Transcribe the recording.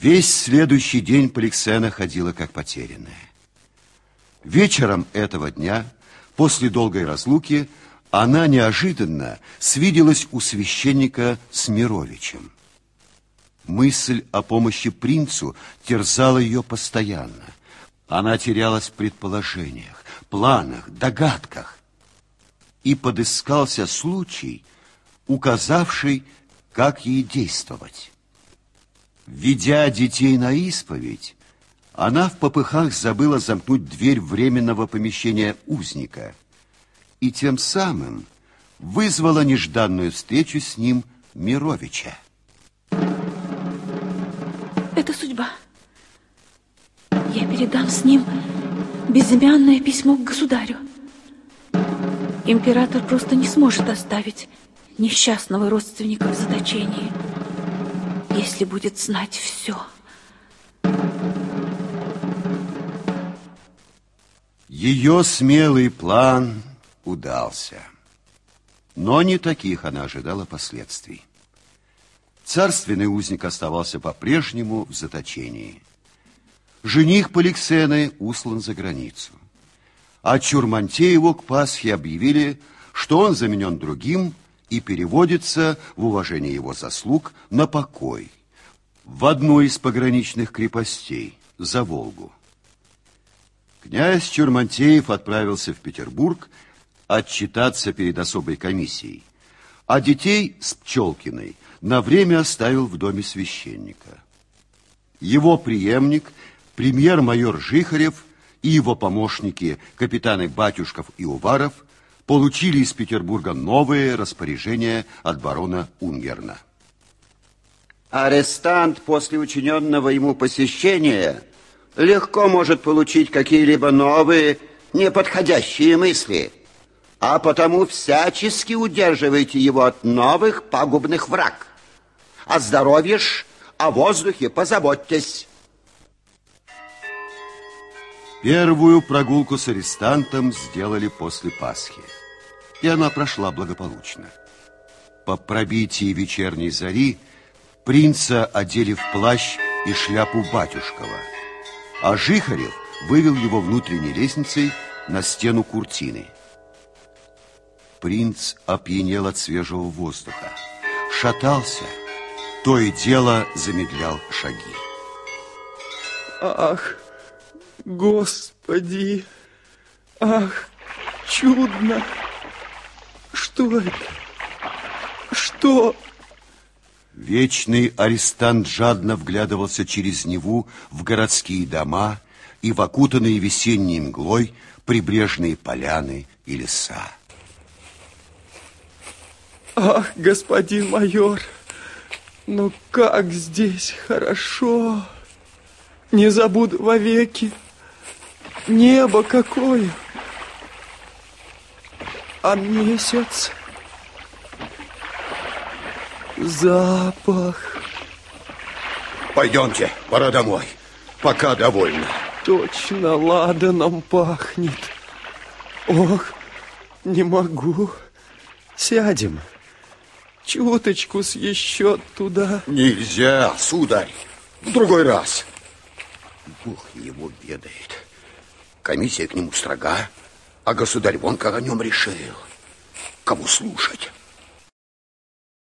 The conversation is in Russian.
Весь следующий день Поликсена ходила как потерянная. Вечером этого дня, после долгой разлуки, она неожиданно свиделась у священника с Мировичем. Мысль о помощи принцу терзала ее постоянно. Она терялась в предположениях, планах, догадках. И подыскался случай, указавший, как ей действовать. Ведя детей на исповедь, она в попыхах забыла замкнуть дверь временного помещения узника и тем самым вызвала нежданную встречу с ним Мировича. Это судьба. Я передам с ним безымянное письмо к государю. Император просто не сможет оставить несчастного родственника в заточении, если будет знать все. Ее смелый план удался. Но не таких она ожидала последствий. Царственный узник оставался по-прежнему в заточении. Жених Поликсены услан за границу. А Чурмантееву к Пасхе объявили, что он заменен другим и переводится в уважение его заслуг на покой в одну из пограничных крепостей за Волгу. Князь Чурмантеев отправился в Петербург отчитаться перед особой комиссией, а детей с Пчелкиной на время оставил в доме священника. Его преемник, премьер-майор Жихарев и его помощники, капитаны Батюшков и Уваров, получили из Петербурга новые распоряжения от барона Унгерна. Арестант после учиненного ему посещения легко может получить какие-либо новые, неподходящие мысли, а потому всячески удерживайте его от новых пагубных враг. О здоровье ж, о воздухе позаботьтесь. Первую прогулку с арестантом сделали после Пасхи и она прошла благополучно. По пробитии вечерней зари принца одели в плащ и шляпу батюшкова, а Жихарев вывел его внутренней лестницей на стену куртины. Принц опьянел от свежего воздуха, шатался, то и дело замедлял шаги. Ах, Господи, ах, чудно! Что это? Что? Вечный арестант жадно вглядывался через Неву в городские дома и в окутанные весенней мглой прибрежные поляны и леса. Ах, господин майор, ну как здесь хорошо! Не забуду вовеки. Небо какое! А месяц... Запах. Пойдемте, пора домой. Пока довольно. Точно ладаном пахнет. Ох, не могу. Сядем. Чуточку с еще туда. Нельзя, сударь. В другой раз. Бог его ведает. Комиссия к нему строга. А государь вон как о нем решил. Кому слушать?